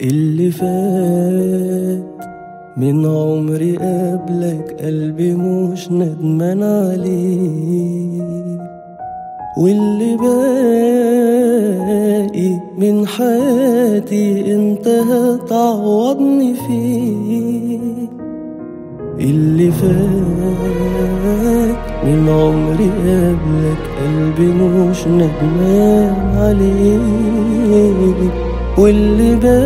اللي فات من عمري قبلك قلبي مش ندمان عليه واللي باقي من حياتي انت هتعوضني فيه. اللي فات من عمري قبلك قلبي مش ندمان عليه واللي باقي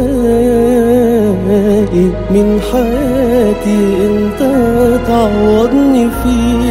من حياتي انت تعوضني فيه.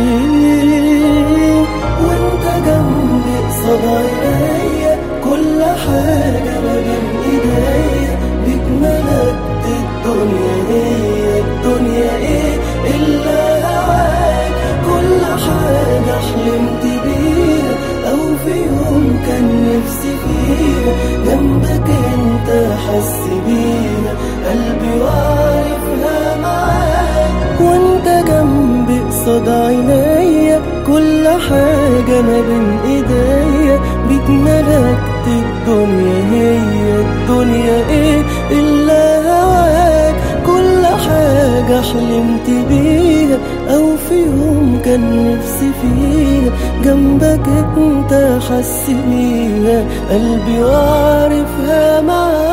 قصاد عينيا كل حاجة ما بين إيديا. بيك ملكت الدنيا هي الدنيا إيه؟ إلا هواك. كل حاجة حلمت بيها أو في يوم كان نفسي فيها. جنبك انت حس بيها قلبي وعارفها معاك.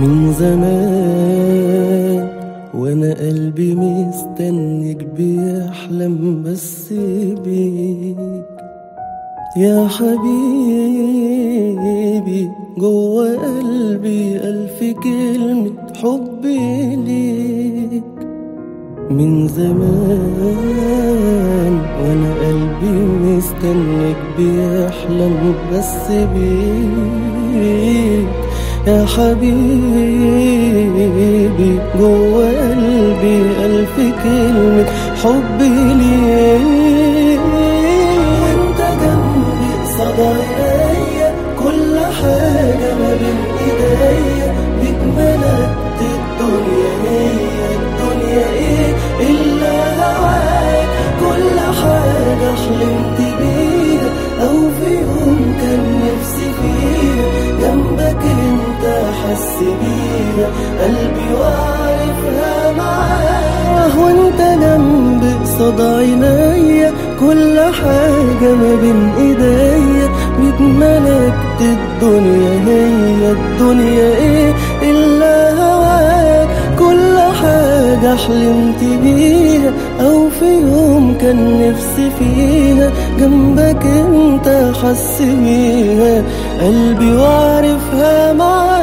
من زمان وأنا قلبي مستنيك بيحلم بس بيك. يا حبيبي جوا قلبي ألف كلمة حب ليك. من زمان وأنا قلبي مستنيك بيحلم بس بيك. يا حبيبي جوا قلبي ألف كلمة حب ليك. وانت جنبي قصاد عينيا كل حاجة ما بين إيديا. بيك ملكت الدنيا هي الدنيا إيه؟ إلا حس بيها قلبي وعارفها معاه وانت جنبي قصاد عينيا كل حاجة ما بين ايديا ملكت الدنيا هي الدنيا إيه؟ إلا هواك. كل حاجة حلمت بيها أو في يوم كان نفسي فيها. جنبك انت حس بيها قلبي وعارفها معاك.